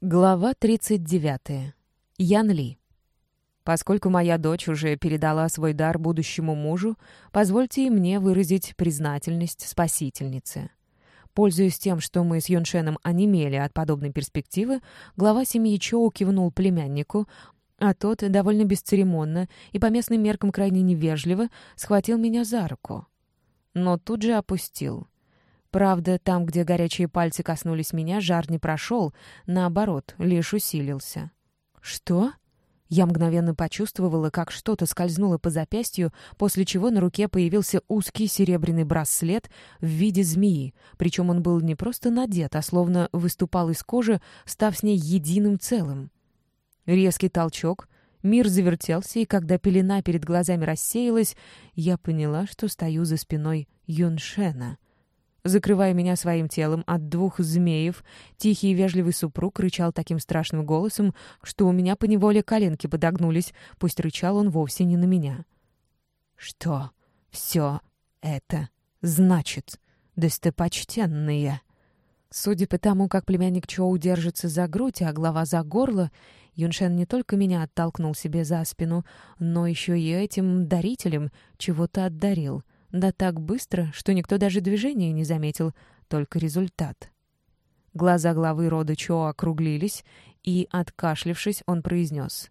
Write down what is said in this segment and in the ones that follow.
Глава 39. Ян Ли. Поскольку моя дочь уже передала свой дар будущему мужу, позвольте и мне выразить признательность спасительнице. Пользуясь тем, что мы с Юншеном онемели от подобной перспективы, глава семьи Чоу кивнул племяннику, а тот, довольно бесцеремонно и по местным меркам крайне невежливо, схватил меня за руку. Но тут же опустил — Правда, там, где горячие пальцы коснулись меня, жар не прошел, наоборот, лишь усилился. «Что?» Я мгновенно почувствовала, как что-то скользнуло по запястью, после чего на руке появился узкий серебряный браслет в виде змеи, причем он был не просто надет, а словно выступал из кожи, став с ней единым целым. Резкий толчок, мир завертелся, и когда пелена перед глазами рассеялась, я поняла, что стою за спиной Юншена — Закрывая меня своим телом от двух змеев, тихий и вежливый супруг рычал таким страшным голосом, что у меня поневоле коленки подогнулись, пусть рычал он вовсе не на меня. «Что все это значит, достопочтенные?» Судя по тому, как племянник Чоу держится за грудь, а глава за горло, Юншен не только меня оттолкнул себе за спину, но еще и этим дарителем чего-то отдарил — да так быстро, что никто даже движения не заметил, только результат. Глаза главы рода Чо округлились, и, откашлившись, он произнес.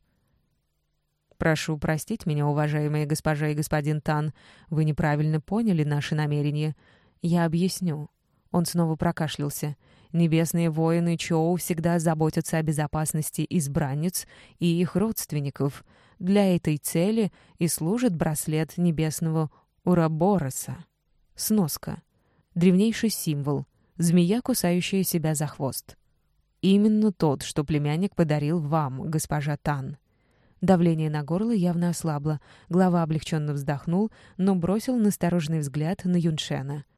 «Прошу простить меня, уважаемые госпожа и господин Тан. Вы неправильно поняли наши намерения. Я объясню». Он снова прокашлялся. «Небесные воины Чоу всегда заботятся о безопасности избранниц и их родственников. Для этой цели и служит браслет небесного Урабороса. Сноска. Древнейший символ. Змея, кусающая себя за хвост. Именно тот, что племянник подарил вам, госпожа Тан. Давление на горло явно ослабло. Глава облегченно вздохнул, но бросил настороженный взгляд на Юншена —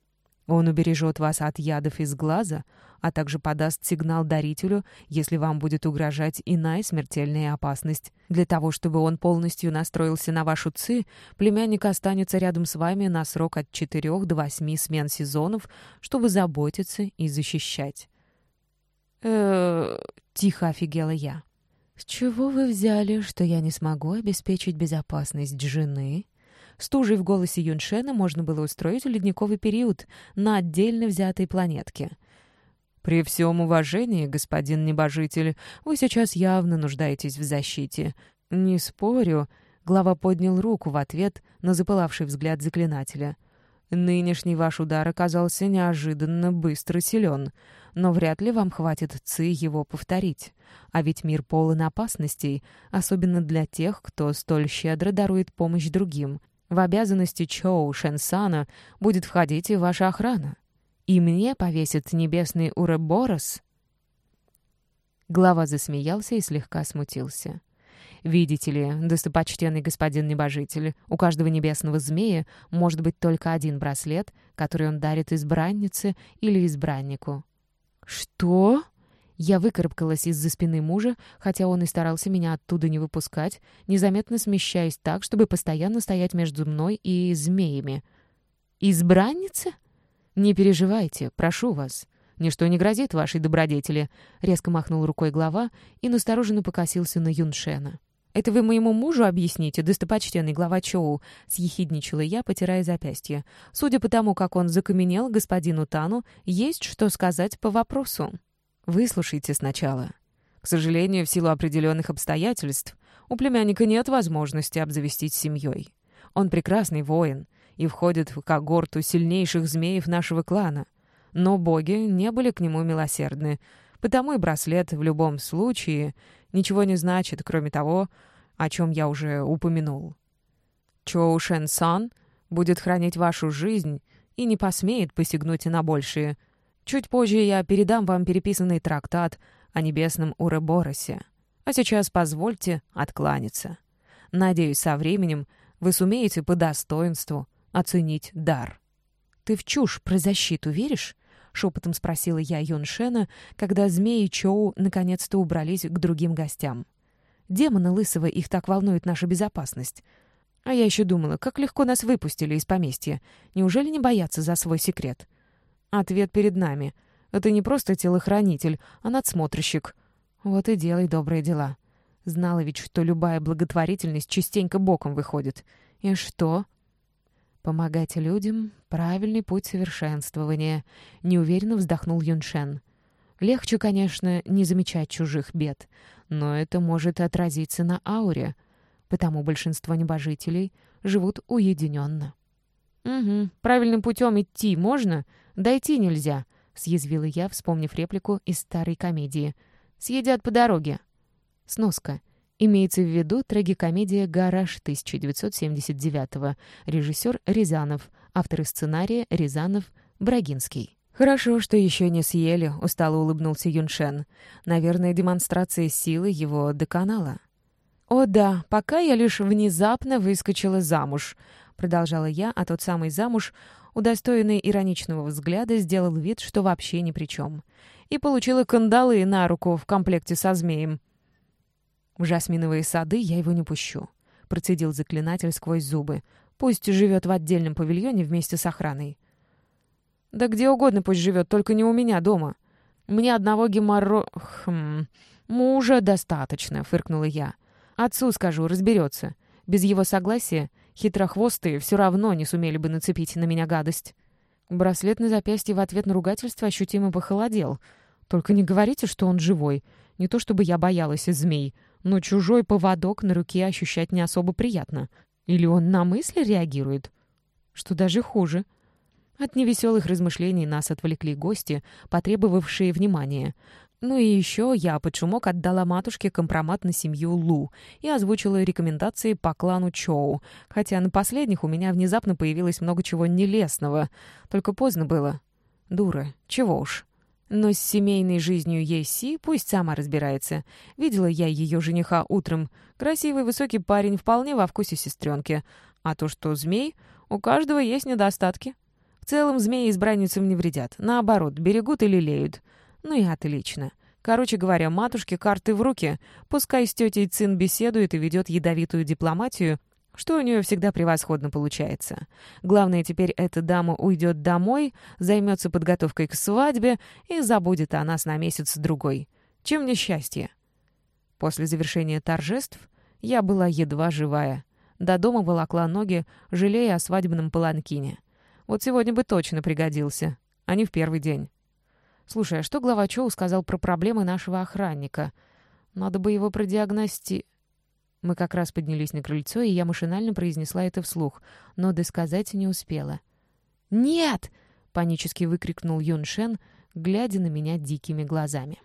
он убережет вас от ядов из глаза, а также подаст сигнал дарителю, если вам будет угрожать иная смертельная опасность. Для того, чтобы он полностью настроился на вашу ци, племянник останется рядом с вами на срок от 4 до 8 смен сезонов, чтобы заботиться и защищать. э тихо офигела я. «С чего вы взяли, что я не смогу обеспечить безопасность жены?» Стужей в голосе Юншена можно было устроить ледниковый период на отдельно взятой планетке. «При всем уважении, господин небожитель, вы сейчас явно нуждаетесь в защите. Не спорю». Глава поднял руку в ответ на запылавший взгляд заклинателя. «Нынешний ваш удар оказался неожиданно быстро силен, но вряд ли вам хватит ци его повторить. А ведь мир полон опасностей, особенно для тех, кто столь щедро дарует помощь другим. В обязанности Чоу Шенсана будет входить и ваша охрана. И мне повесит небесный Уреборос». Глава засмеялся и слегка смутился. «Видите ли, достопочтенный господин небожитель, у каждого небесного змея может быть только один браслет, который он дарит избраннице или избраннику». «Что?» Я выкарабкалась из-за спины мужа, хотя он и старался меня оттуда не выпускать, незаметно смещаясь так, чтобы постоянно стоять между мной и змеями. «Избранница? Не переживайте, прошу вас. Ничто не грозит вашей добродетели», — резко махнул рукой глава и настороженно покосился на Юншена. «Это вы моему мужу объясните, достопочтенный глава Чоу», — съехидничала я, потирая запястье. «Судя по тому, как он закаменел господину Тану, есть что сказать по вопросу». Выслушайте сначала. К сожалению, в силу определенных обстоятельств у племянника нет возможности обзавестись семьей. Он прекрасный воин и входит в когорту сильнейших змеев нашего клана. Но боги не были к нему милосердны, потому и браслет в любом случае ничего не значит, кроме того, о чем я уже упомянул. Чоу Шен Сан будет хранить вашу жизнь и не посмеет посягнуть на большее — Чуть позже я передам вам переписанный трактат о небесном Уреборосе. А сейчас позвольте откланяться. Надеюсь, со временем вы сумеете по достоинству оценить дар. «Ты в чушь про защиту веришь?» — шепотом спросила я Йоншена, когда змеи Чоу наконец-то убрались к другим гостям. «Демоны Лысого, их так волнует наша безопасность. А я еще думала, как легко нас выпустили из поместья. Неужели не боятся за свой секрет?» Ответ перед нами. Это не просто телохранитель, а надсмотрщик. Вот и делай добрые дела. Знала ведь, что любая благотворительность частенько боком выходит. И что? Помогать людям — правильный путь совершенствования, неуверенно вздохнул Юншен. Легче, конечно, не замечать чужих бед, но это может отразиться на ауре, потому большинство небожителей живут уединенно. «Угу, правильным путем идти можно, дойти нельзя», — съязвила я, вспомнив реплику из старой комедии. «Съедят по дороге». Сноска. Имеется в виду трагикомедия «Гараж» 1979-го. Режиссер Рязанов. Авторы сценария Рязанов, Брагинский. «Хорошо, что еще не съели», — устало улыбнулся Юншен. «Наверное, демонстрация силы его доконала». «О да, пока я лишь внезапно выскочила замуж», — продолжала я, а тот самый замуж, удостоенный ироничного взгляда, сделал вид, что вообще ни при чем. И получила кандалы на руку в комплекте со змеем. «В жасминовые сады я его не пущу», — процедил заклинатель сквозь зубы. «Пусть живет в отдельном павильоне вместе с охраной». «Да где угодно пусть живет, только не у меня дома. Мне одного геморро... Хм... Мужа достаточно», — фыркнула я. «Отцу скажу, разберется. Без его согласия хитрохвостые все равно не сумели бы нацепить на меня гадость». Браслет на запястье в ответ на ругательство ощутимо похолодел. «Только не говорите, что он живой. Не то чтобы я боялась змей, но чужой поводок на руке ощущать не особо приятно. Или он на мысли реагирует? Что даже хуже». От невеселых размышлений нас отвлекли гости, потребовавшие внимания. Ну и еще я под шумок отдала матушке компромат на семью Лу и озвучила рекомендации по клану Чоу, хотя на последних у меня внезапно появилось много чего нелестного. Только поздно было. Дура, чего уж. Но с семейной жизнью Еси пусть сама разбирается. Видела я ее жениха утром. Красивый высокий парень, вполне во вкусе сестренки. А то, что змей, у каждого есть недостатки. В целом змеи избранницам не вредят. Наоборот, берегут и лелеют. Ну и отлично. Короче говоря, матушке карты в руки. Пускай с тетей Цин беседует и ведет ядовитую дипломатию, что у нее всегда превосходно получается. Главное, теперь эта дама уйдет домой, займется подготовкой к свадьбе и забудет о нас на месяц-другой. Чем мне счастье? После завершения торжеств я была едва живая. До дома волокла ноги, жалея о свадебном паланкине. Вот сегодня бы точно пригодился, а не в первый день. Слушай, а что глава Чоу сказал про проблемы нашего охранника? Надо бы его продиагности... Мы как раз поднялись на крыльцо, и я машинально произнесла это вслух, но досказать не успела. «Нет!» — панически выкрикнул Юн Шен, глядя на меня дикими глазами.